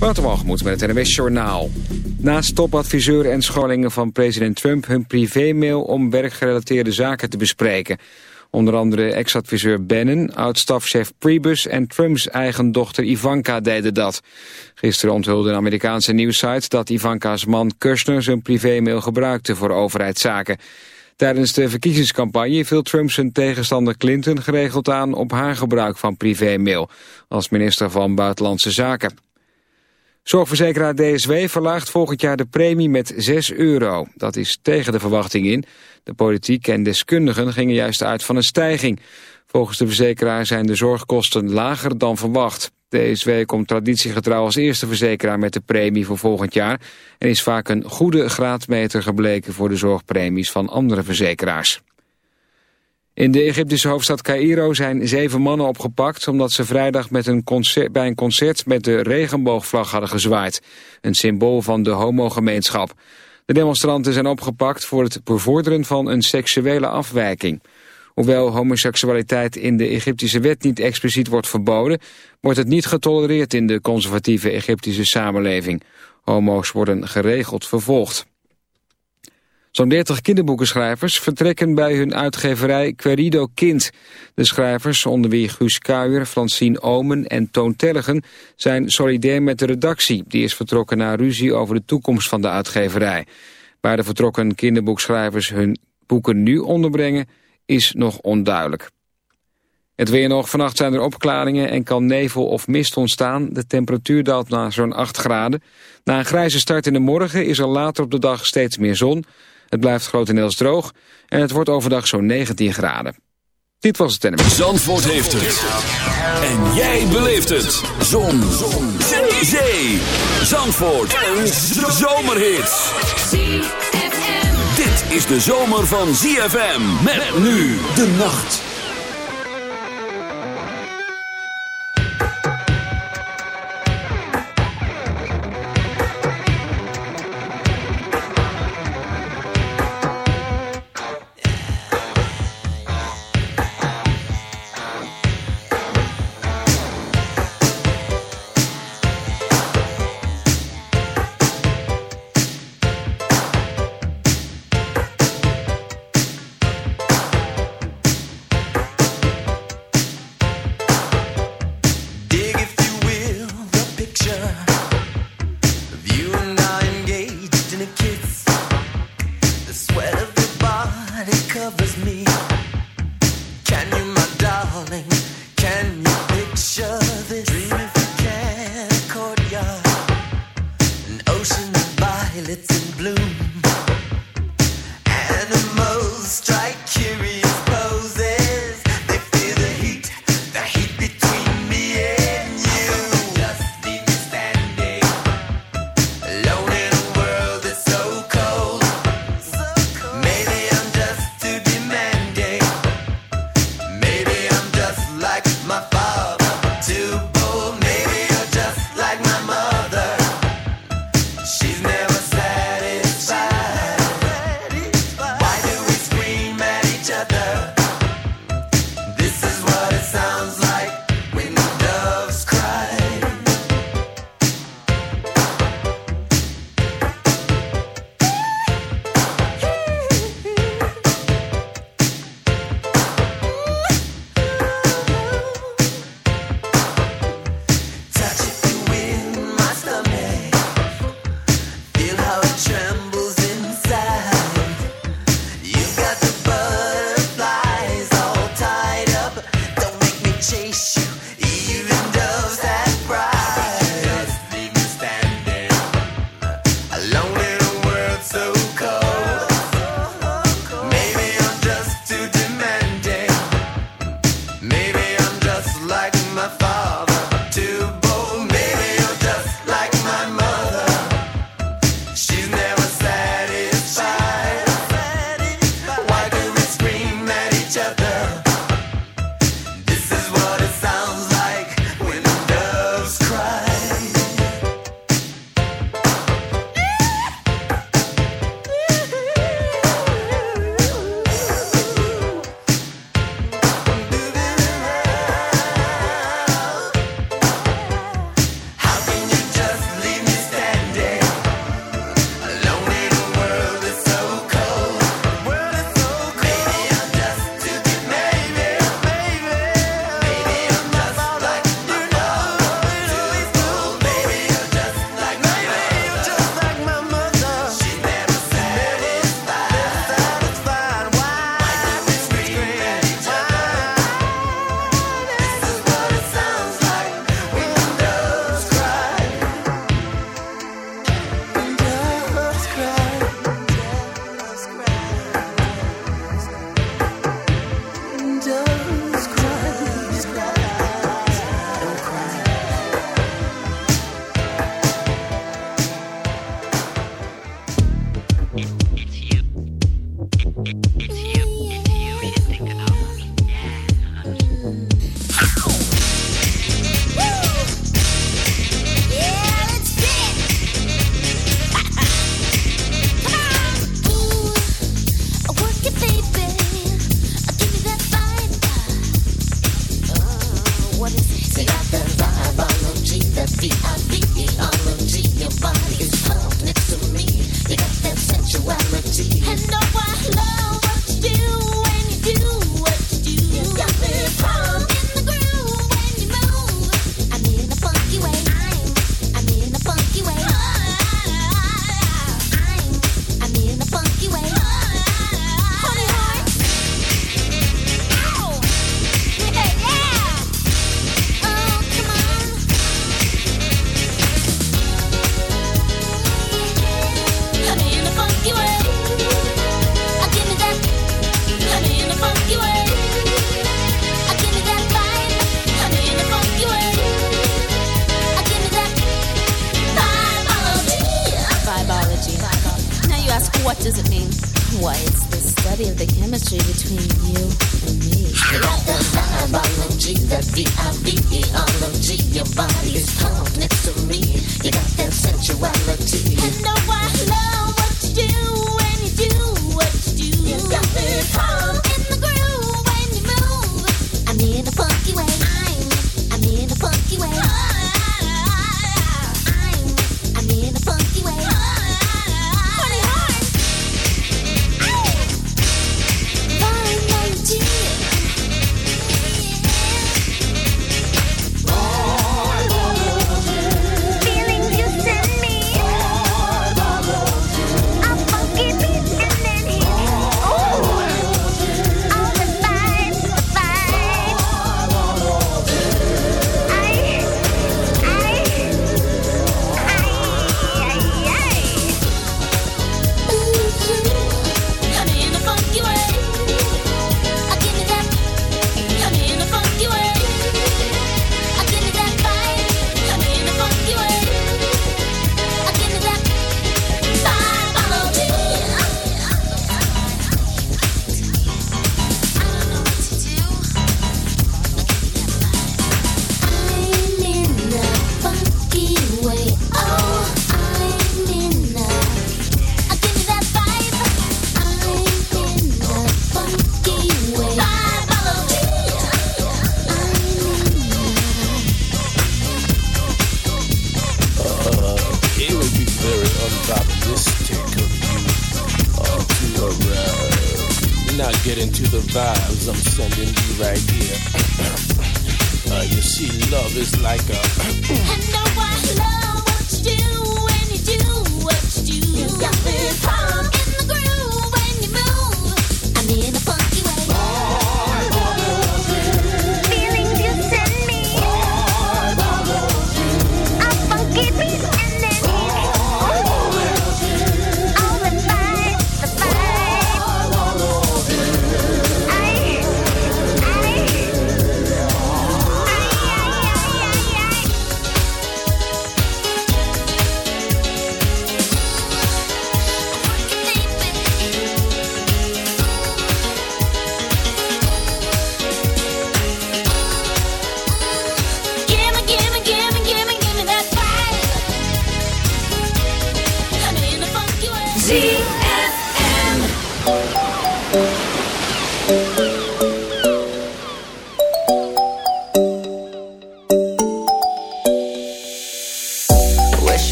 Waterwalgemoed met het NWS Journaal. Naast topadviseur en scholingen van president Trump... hun privémail om werkgerelateerde zaken te bespreken. Onder andere ex-adviseur Bannon, oud-stafchef Priebus... en Trumps eigen dochter Ivanka deden dat. Gisteren onthulde een Amerikaanse nieuwssite... dat Ivanka's man Kushner zijn privémail gebruikte voor overheidszaken. Tijdens de verkiezingscampagne viel Trump zijn tegenstander Clinton geregeld aan... op haar gebruik van privémail als minister van Buitenlandse Zaken. Zorgverzekeraar DSW verlaagt volgend jaar de premie met 6 euro. Dat is tegen de verwachting in. De politiek en deskundigen gingen juist uit van een stijging. Volgens de verzekeraar zijn de zorgkosten lager dan verwacht. DSW komt traditiegetrouw als eerste verzekeraar met de premie voor volgend jaar... en is vaak een goede graadmeter gebleken voor de zorgpremies van andere verzekeraars. In de Egyptische hoofdstad Cairo zijn zeven mannen opgepakt... omdat ze vrijdag met een concert, bij een concert met de regenboogvlag hadden gezwaaid. Een symbool van de homogemeenschap. De demonstranten zijn opgepakt voor het bevorderen van een seksuele afwijking. Hoewel homoseksualiteit in de Egyptische wet niet expliciet wordt verboden... wordt het niet getolereerd in de conservatieve Egyptische samenleving. Homo's worden geregeld vervolgd. Zo'n 30 kinderboekenschrijvers vertrekken bij hun uitgeverij Querido Kind. De schrijvers, onder wie Guus Kuijer, Francine Omen en Toon Tellegen... zijn solidair met de redactie. Die is vertrokken naar ruzie over de toekomst van de uitgeverij. Waar de vertrokken kinderboekschrijvers hun boeken nu onderbrengen... is nog onduidelijk. Het weer nog. Vannacht zijn er opklaringen en kan nevel of mist ontstaan. De temperatuur daalt naar zo'n 8 graden. Na een grijze start in de morgen is er later op de dag steeds meer zon... Het blijft grotendeels droog en het wordt overdag zo'n 19 graden. Dit was het NMS. Zandvoort heeft het. En jij beleeft het. Zon. Zon. Zee. Zee. Zandvoort. Een zomerhit. Dit is de zomer van ZFM. Met nu de nacht.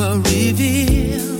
Were revealed.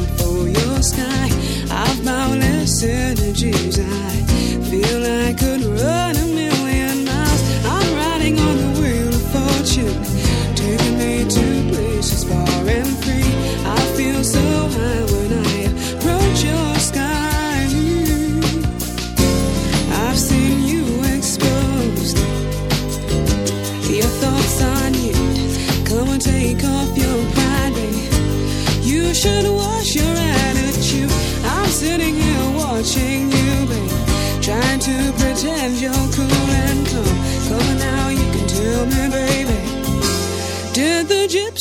energies. I feel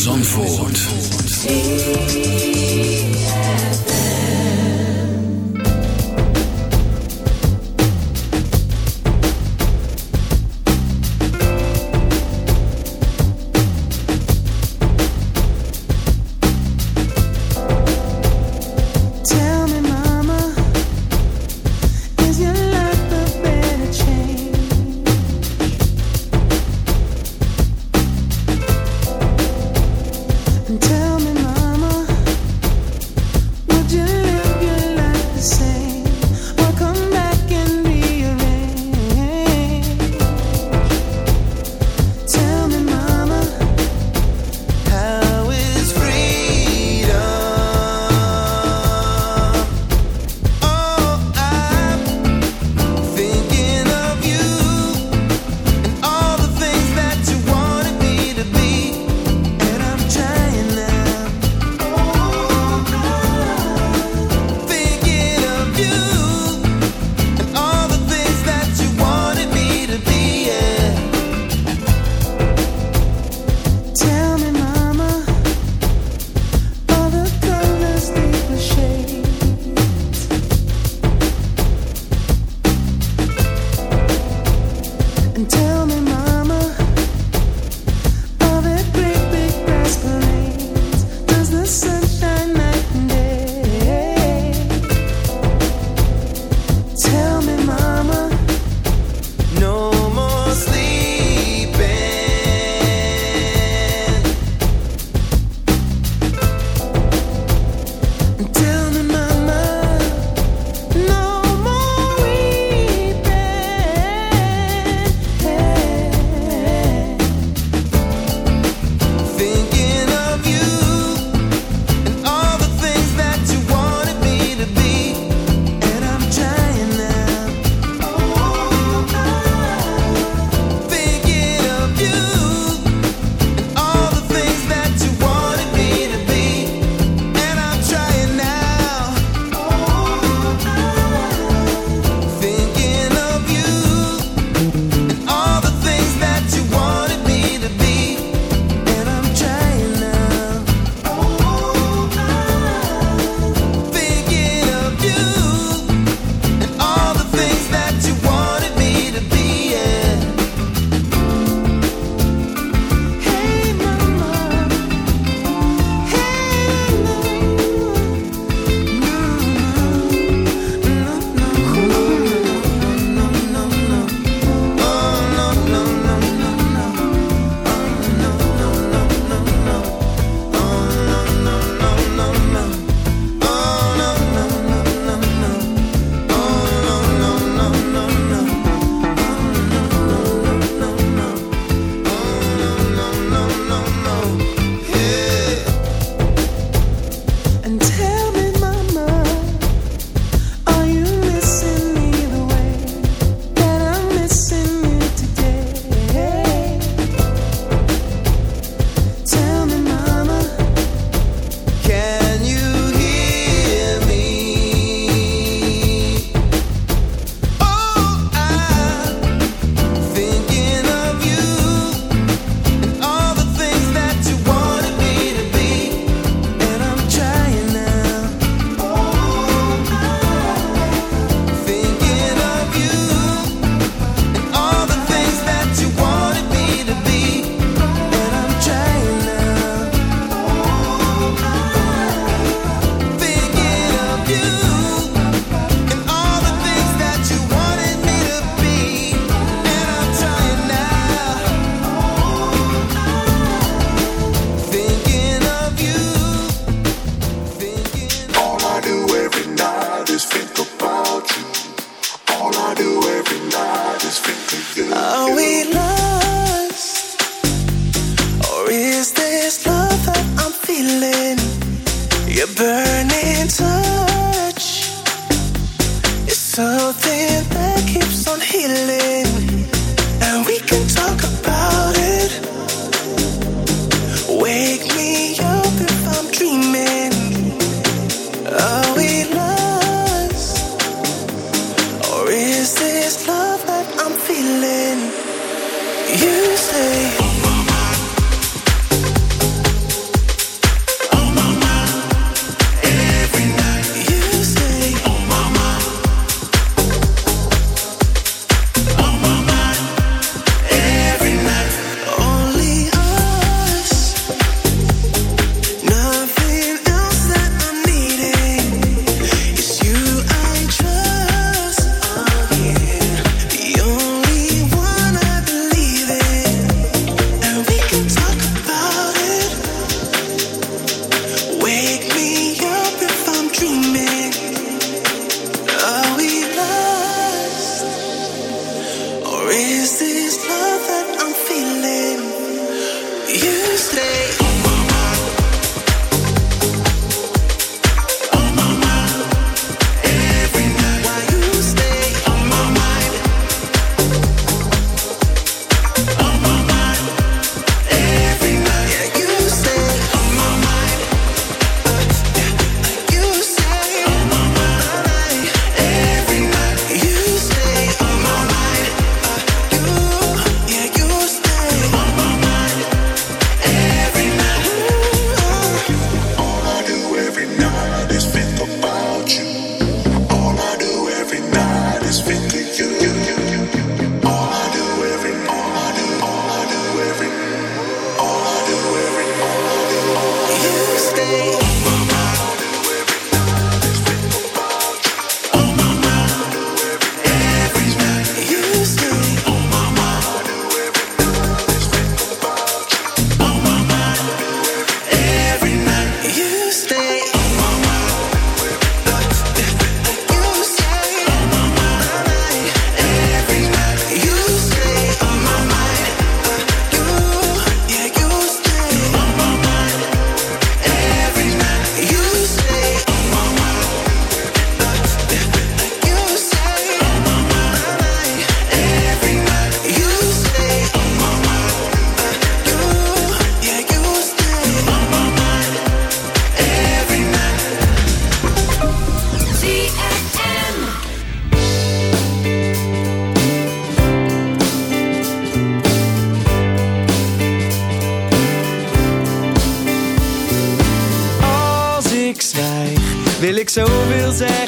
Zandvoort.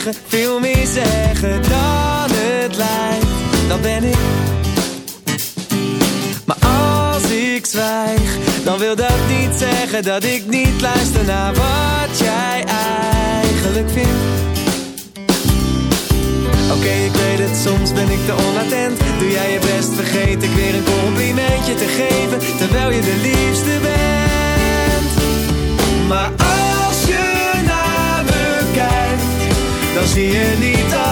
zeggen, veel meer zeggen dan het lijkt. dan ben ik. Maar als ik zwijg, dan wil dat niet zeggen dat ik niet zie je niet aan.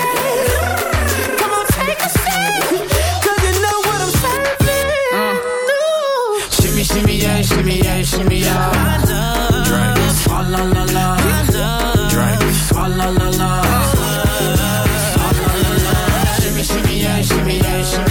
Shimmy, shimmy, yeah, shimmy, yeah, shimmy, yeah. Drink. Swalla la la. Drink. Swalla la la. Swalla la la. Shimmy, shimmy, yeah, shimmy, yeah, shimmy,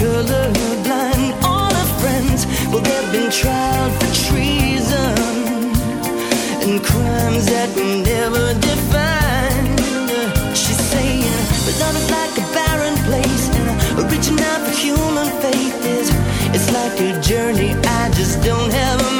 Colorblind. All her friends, well, they've been tried for treason and crimes that we never defined. She's saying, but love is like a barren place, and reaching out for human faith is it's like a journey I just don't have a